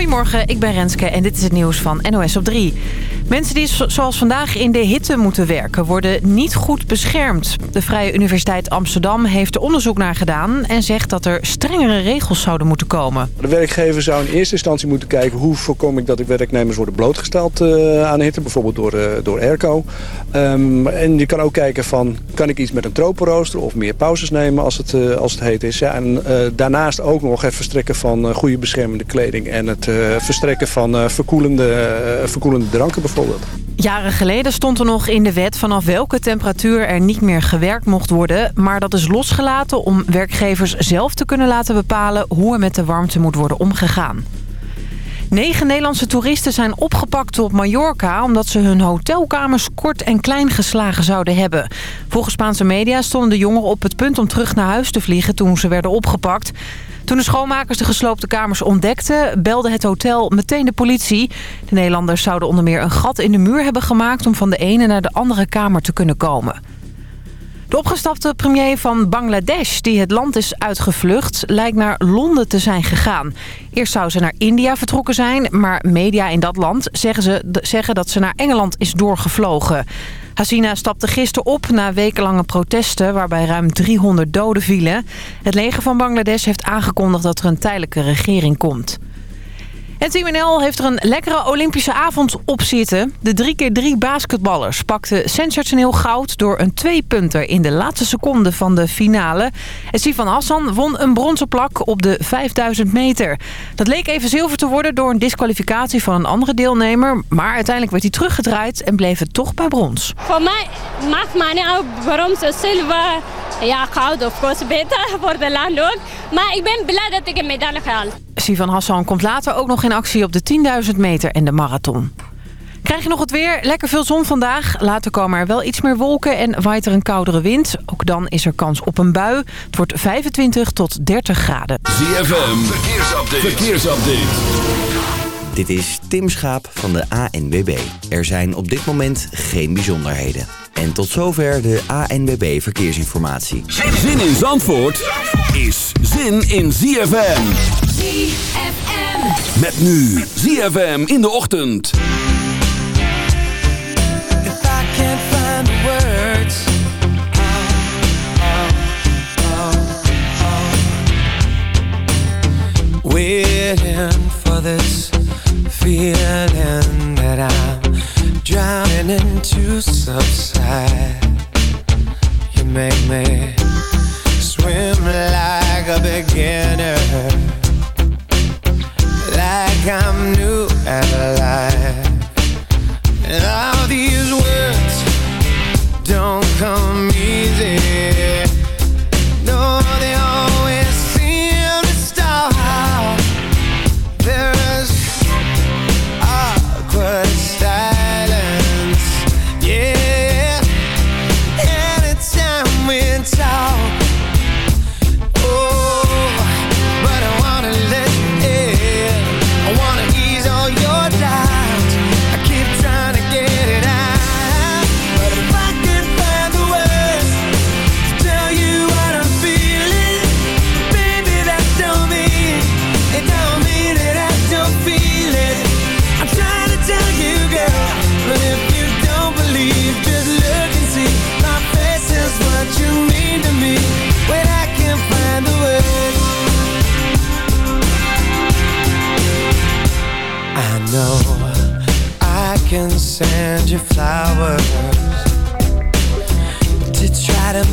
Goedemorgen, ik ben Renske en dit is het nieuws van NOS op 3. Mensen die zoals vandaag in de hitte moeten werken worden niet goed beschermd. De Vrije Universiteit Amsterdam heeft er onderzoek naar gedaan... en zegt dat er strengere regels zouden moeten komen. De werkgever zou in eerste instantie moeten kijken... hoe voorkom ik dat ik werknemers worden blootgesteld uh, aan hitte, bijvoorbeeld door, uh, door airco. Um, en je kan ook kijken van, kan ik iets met een tropenrooster of meer pauzes nemen als het, uh, als het heet is. Ja, en daarnaast ook nog het verstrekken van goede beschermende kleding... en het verstrekken van verkoelende, verkoelende dranken bijvoorbeeld. Jaren geleden stond er nog in de wet vanaf welke temperatuur er niet meer gewerkt mocht worden. Maar dat is losgelaten om werkgevers zelf te kunnen laten bepalen hoe er met de warmte moet worden omgegaan. Negen Nederlandse toeristen zijn opgepakt op Mallorca... omdat ze hun hotelkamers kort en klein geslagen zouden hebben. Volgens Spaanse media stonden de jongeren op het punt om terug naar huis te vliegen... toen ze werden opgepakt. Toen de schoonmakers de gesloopte kamers ontdekten, belde het hotel meteen de politie. De Nederlanders zouden onder meer een gat in de muur hebben gemaakt... om van de ene naar de andere kamer te kunnen komen. De opgestapte premier van Bangladesh, die het land is uitgevlucht... lijkt naar Londen te zijn gegaan. Eerst zou ze naar India vertrokken zijn... maar media in dat land zeggen, ze, zeggen dat ze naar Engeland is doorgevlogen. Hasina stapte gisteren op na wekenlange protesten... waarbij ruim 300 doden vielen. Het leger van Bangladesh heeft aangekondigd dat er een tijdelijke regering komt. En Team NL heeft er een lekkere Olympische avond op zitten. De 3x3 basketballers pakten sensationeel goud door een tweepunter in de laatste seconde van de finale. En Sifan Hassan won een bronzen plak op de 5000 meter. Dat leek even zilver te worden door een disqualificatie van een andere deelnemer. Maar uiteindelijk werd hij teruggedraaid en bleef het toch bij brons. Voor mij maakt mij niet uit waarom ze zilver, ja goud of course beter voor de land ook. Maar ik ben blij dat ik een medaille gehaald. Sivan Hassan komt later ook nog in actie op de 10.000 meter en de marathon. Krijg je nog het weer? Lekker veel zon vandaag. Later komen er wel iets meer wolken en waait er een koudere wind. Ook dan is er kans op een bui. Het wordt 25 tot 30 graden. ZFM, verkeersupdate. verkeersupdate. Dit is Tim Schaap van de ANWB. Er zijn op dit moment geen bijzonderheden. En tot zover de ANWB Verkeersinformatie. Zin in Zandvoort is zin in ZFM. ZFM. Met nu ZFM in de ochtend. If I can't find the words Waiting for this feeling that I'm drowning into subside. You make me swim like a beginner. Like I'm new at life And all these words don't come easy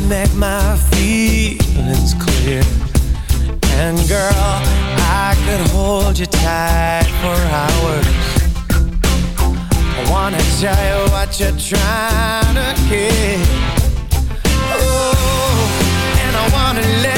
make my feelings clear. And girl, I could hold you tight for hours. I wanna tell you what you're trying to get. Oh, and I wanna let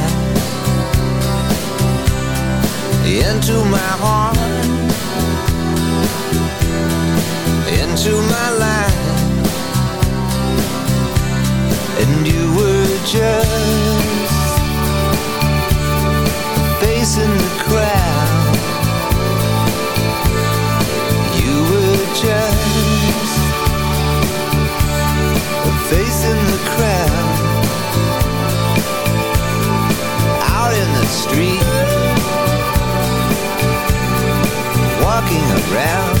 into my heart, into my life, and you were just facing the crowd. You were just facing the crowd out in the street. walking around.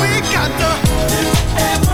We got the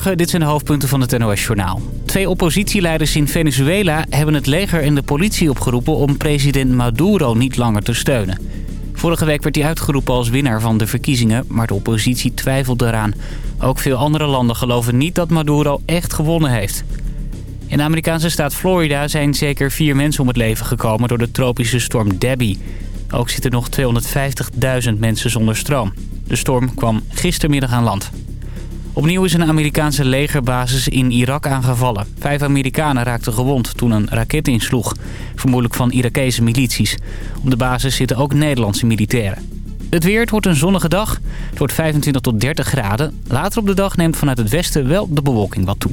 Dit zijn de hoofdpunten van het NOS-journaal. Twee oppositieleiders in Venezuela hebben het leger en de politie opgeroepen... om president Maduro niet langer te steunen. Vorige week werd hij uitgeroepen als winnaar van de verkiezingen... maar de oppositie twijfelt eraan. Ook veel andere landen geloven niet dat Maduro echt gewonnen heeft. In de Amerikaanse staat Florida zijn zeker vier mensen om het leven gekomen... door de tropische storm Debbie. Ook zitten nog 250.000 mensen zonder stroom. De storm kwam gistermiddag aan land. Opnieuw is een Amerikaanse legerbasis in Irak aangevallen. Vijf Amerikanen raakten gewond toen een raket insloeg. Vermoedelijk van Irakese milities. Op de basis zitten ook Nederlandse militairen. Het weer, het wordt een zonnige dag. Het wordt 25 tot 30 graden. Later op de dag neemt vanuit het westen wel de bewolking wat toe.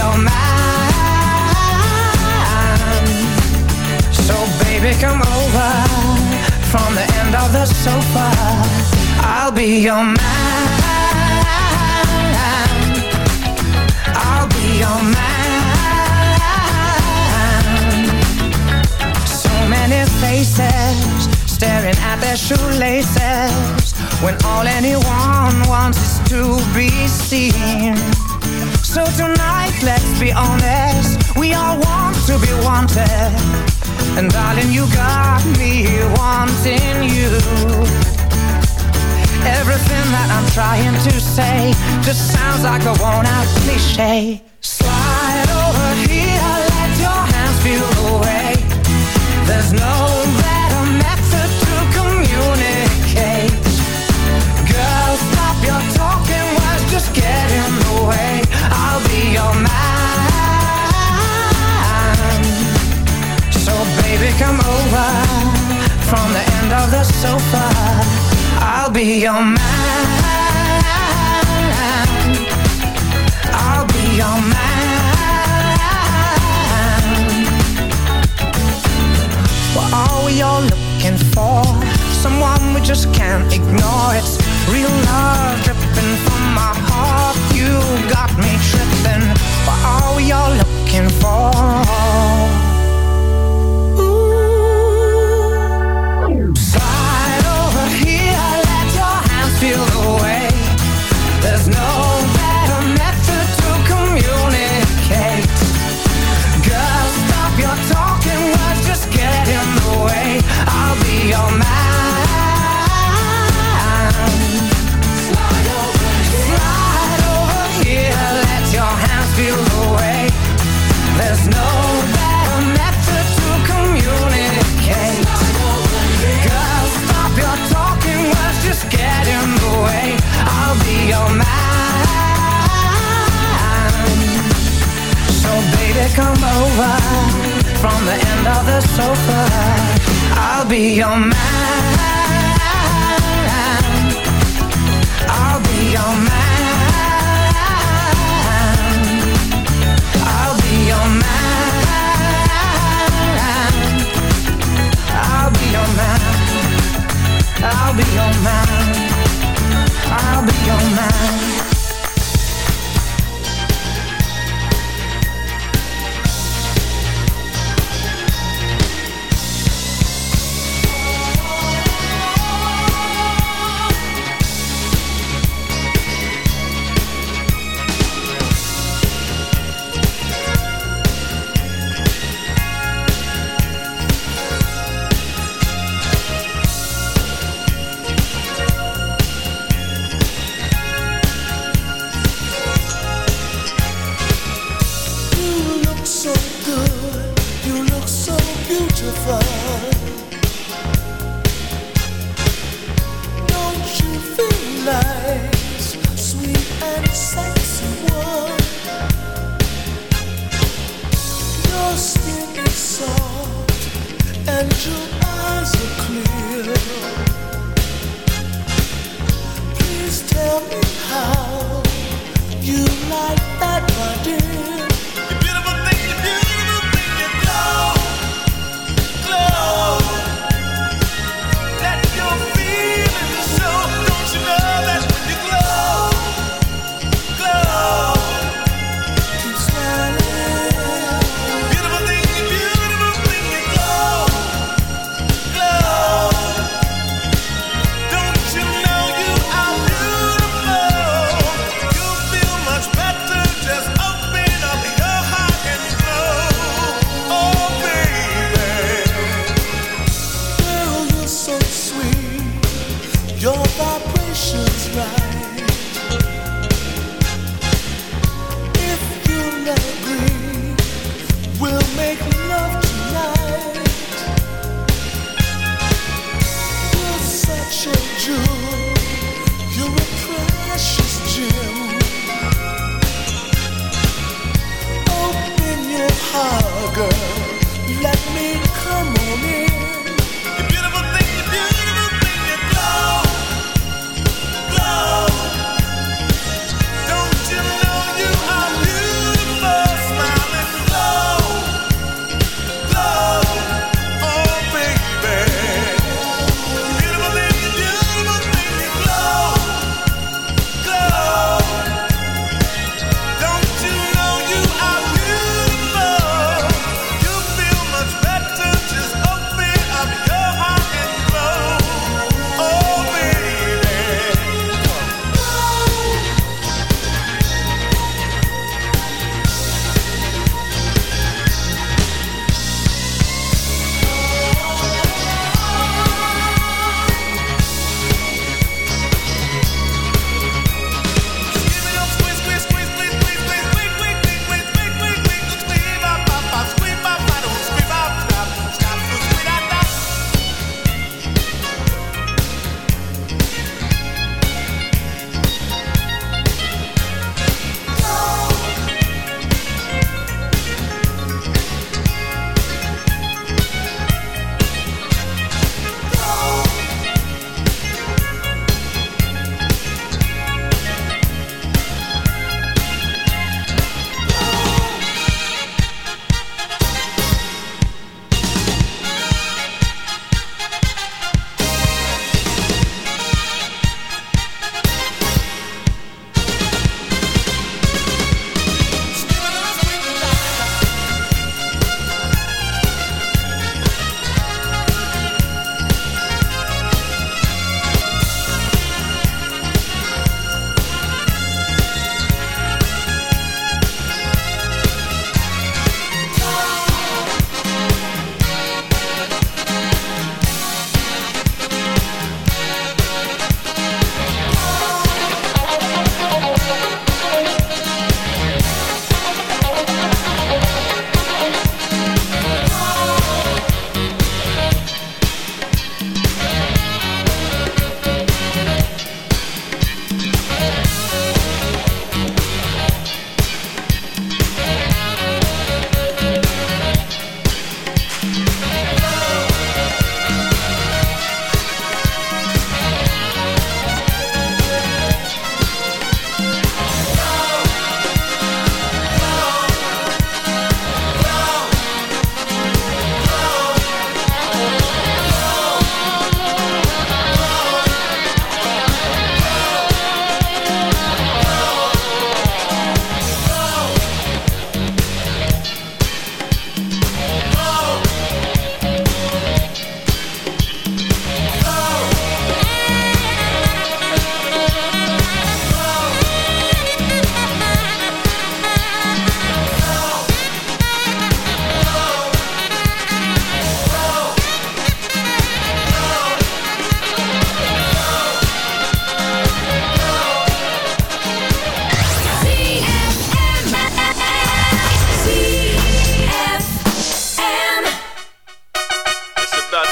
I'll be your man. So baby, come over from the end of the sofa. I'll be your man. I'll be your man. So many faces staring at their shoelaces when all anyone wants is to be seen. So tonight, let's be honest, we all want to be wanted. And darling, you got me wanting you. Everything that I'm trying to say just sounds like a worn out cliche.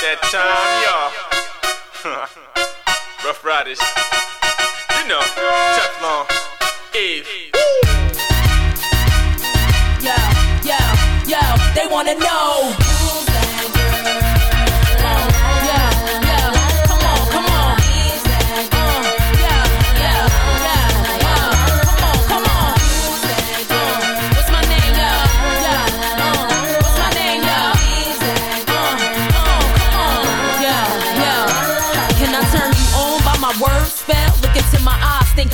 that time, y'all. Ruff Ryders. You know, Teflon. Eve. Yo, yo, yo, they wanna know.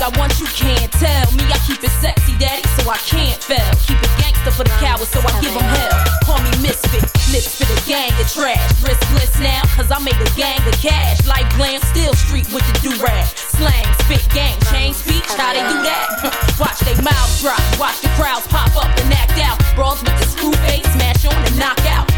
I want you, can't tell. Me, I keep it sexy, daddy, so I can't fail. Keep it gangster for the cowards, so I give them hell. Call me misfit, lips for the gang of trash. Riskless now, cause I made a gang of cash. Like glam, still street with the do-rag. Slang, spit, gang, change speech, how they do that? Watch they mouths drop, watch the crowds pop up and act out. Brawls with the screw face, smash on and knock out.